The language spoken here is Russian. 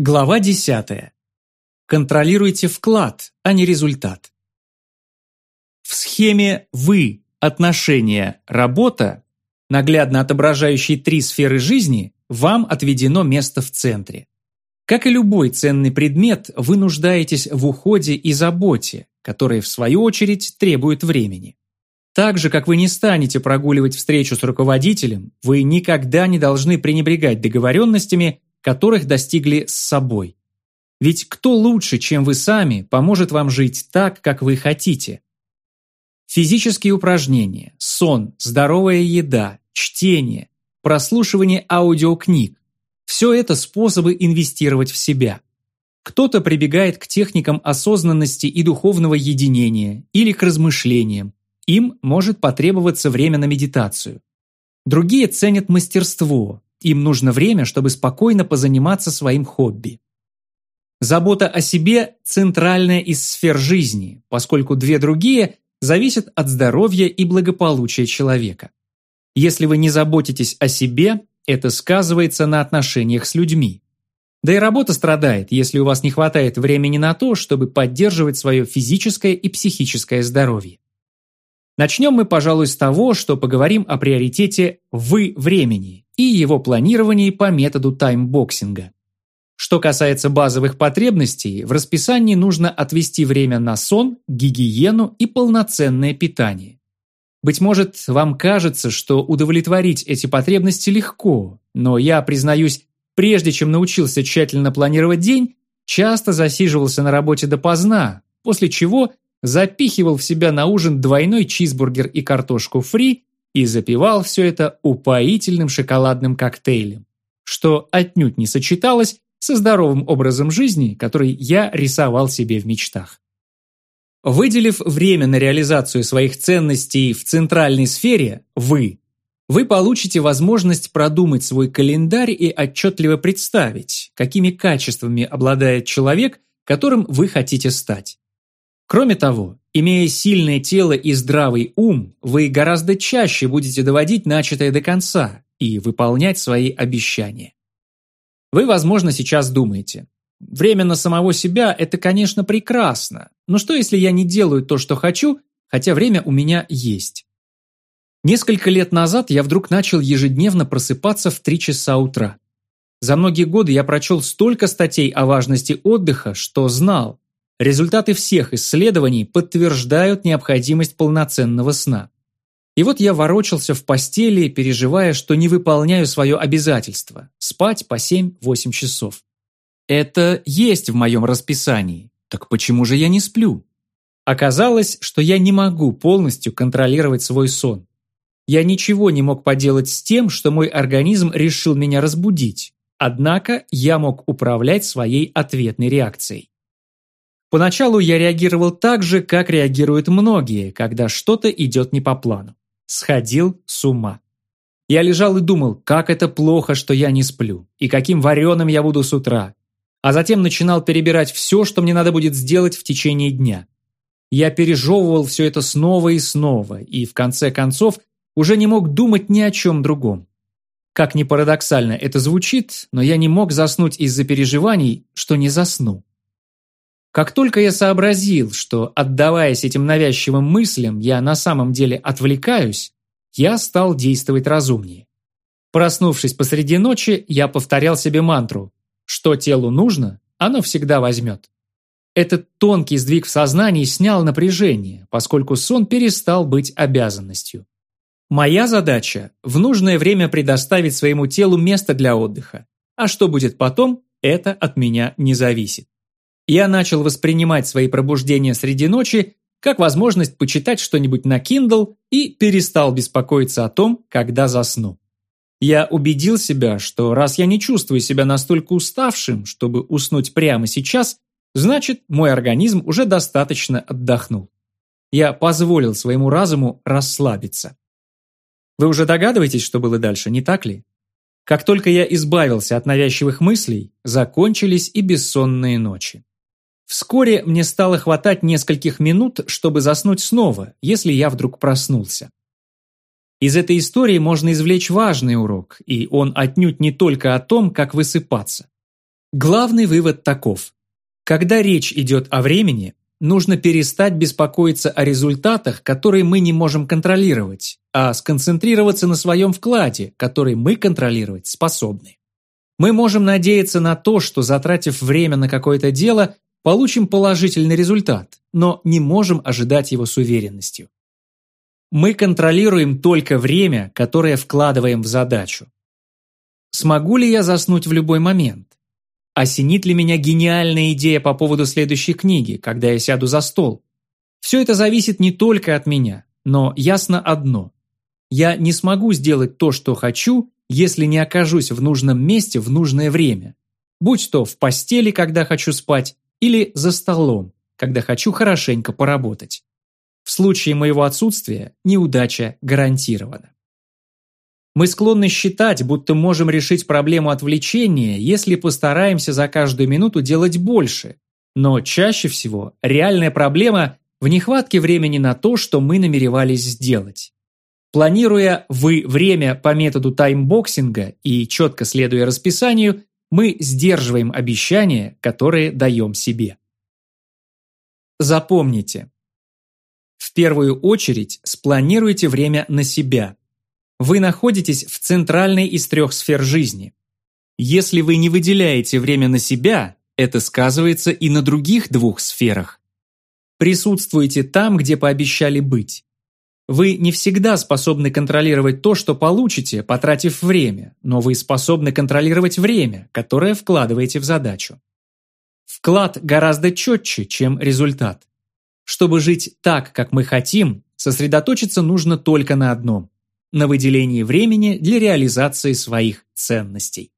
Глава 10. Контролируйте вклад, а не результат. В схеме «Вы. Отношения. Работа», наглядно отображающей три сферы жизни, вам отведено место в центре. Как и любой ценный предмет, вы нуждаетесь в уходе и заботе, которые, в свою очередь, требуют времени. Так же, как вы не станете прогуливать встречу с руководителем, вы никогда не должны пренебрегать договоренностями, которых достигли с собой. Ведь кто лучше, чем вы сами, поможет вам жить так, как вы хотите? Физические упражнения, сон, здоровая еда, чтение, прослушивание аудиокниг – все это способы инвестировать в себя. Кто-то прибегает к техникам осознанности и духовного единения или к размышлениям. Им может потребоваться время на медитацию. Другие ценят мастерство, им нужно время, чтобы спокойно позаниматься своим хобби. Забота о себе – центральная из сфер жизни, поскольку две другие зависят от здоровья и благополучия человека. Если вы не заботитесь о себе, это сказывается на отношениях с людьми. Да и работа страдает, если у вас не хватает времени на то, чтобы поддерживать свое физическое и психическое здоровье. Начнем мы, пожалуй, с того, что поговорим о приоритете «вы» времени и его планировании по методу таймбоксинга. Что касается базовых потребностей, в расписании нужно отвести время на сон, гигиену и полноценное питание. Быть может, вам кажется, что удовлетворить эти потребности легко, но я, признаюсь, прежде чем научился тщательно планировать день, часто засиживался на работе допоздна, после чего запихивал в себя на ужин двойной чизбургер и картошку фри и запивал все это упоительным шоколадным коктейлем, что отнюдь не сочеталось со здоровым образом жизни, который я рисовал себе в мечтах. Выделив время на реализацию своих ценностей в центральной сфере «вы», вы получите возможность продумать свой календарь и отчетливо представить, какими качествами обладает человек, которым вы хотите стать. Кроме того, имея сильное тело и здравый ум, вы гораздо чаще будете доводить начатое до конца и выполнять свои обещания. Вы, возможно, сейчас думаете, время на самого себя – это, конечно, прекрасно, но что, если я не делаю то, что хочу, хотя время у меня есть? Несколько лет назад я вдруг начал ежедневно просыпаться в 3 часа утра. За многие годы я прочел столько статей о важности отдыха, что знал, Результаты всех исследований подтверждают необходимость полноценного сна. И вот я ворочался в постели, переживая, что не выполняю свое обязательство – спать по 7-8 часов. Это есть в моем расписании. Так почему же я не сплю? Оказалось, что я не могу полностью контролировать свой сон. Я ничего не мог поделать с тем, что мой организм решил меня разбудить. Однако я мог управлять своей ответной реакцией. Поначалу я реагировал так же, как реагируют многие, когда что-то идет не по плану. Сходил с ума. Я лежал и думал, как это плохо, что я не сплю, и каким вареным я буду с утра. А затем начинал перебирать все, что мне надо будет сделать в течение дня. Я пережевывал все это снова и снова, и в конце концов уже не мог думать ни о чем другом. Как ни парадоксально это звучит, но я не мог заснуть из-за переживаний, что не засну. Как только я сообразил, что, отдаваясь этим навязчивым мыслям, я на самом деле отвлекаюсь, я стал действовать разумнее. Проснувшись посреди ночи, я повторял себе мантру «Что телу нужно, оно всегда возьмет». Этот тонкий сдвиг в сознании снял напряжение, поскольку сон перестал быть обязанностью. Моя задача – в нужное время предоставить своему телу место для отдыха. А что будет потом, это от меня не зависит я начал воспринимать свои пробуждения среди ночи как возможность почитать что-нибудь на Kindle и перестал беспокоиться о том, когда засну. Я убедил себя, что раз я не чувствую себя настолько уставшим, чтобы уснуть прямо сейчас, значит, мой организм уже достаточно отдохнул. Я позволил своему разуму расслабиться. Вы уже догадываетесь, что было дальше, не так ли? Как только я избавился от навязчивых мыслей, закончились и бессонные ночи. Вскоре мне стало хватать нескольких минут, чтобы заснуть снова, если я вдруг проснулся. Из этой истории можно извлечь важный урок, и он отнюдь не только о том, как высыпаться. Главный вывод таков. Когда речь идет о времени, нужно перестать беспокоиться о результатах, которые мы не можем контролировать, а сконцентрироваться на своем вкладе, который мы контролировать способны. Мы можем надеяться на то, что затратив время на какое-то дело, получим положительный результат, но не можем ожидать его с уверенностью. Мы контролируем только время, которое вкладываем в задачу. Смогу ли я заснуть в любой момент? Осенит ли меня гениальная идея по поводу следующей книги, когда я сяду за стол? Все это зависит не только от меня, но ясно одно. Я не смогу сделать то, что хочу, если не окажусь в нужном месте в нужное время. Будь то в постели, когда хочу спать, или за столом, когда хочу хорошенько поработать. В случае моего отсутствия неудача гарантирована. Мы склонны считать, будто можем решить проблему отвлечения, если постараемся за каждую минуту делать больше. Но чаще всего реальная проблема в нехватке времени на то, что мы намеревались сделать. Планируя вы время по методу таймбоксинга и четко следуя расписанию, мы сдерживаем обещания, которые даем себе. Запомните. В первую очередь спланируйте время на себя. Вы находитесь в центральной из трех сфер жизни. Если вы не выделяете время на себя, это сказывается и на других двух сферах. Присутствуйте там, где пообещали быть. Вы не всегда способны контролировать то, что получите, потратив время, но вы способны контролировать время, которое вкладываете в задачу. Вклад гораздо четче, чем результат. Чтобы жить так, как мы хотим, сосредоточиться нужно только на одном – на выделении времени для реализации своих ценностей.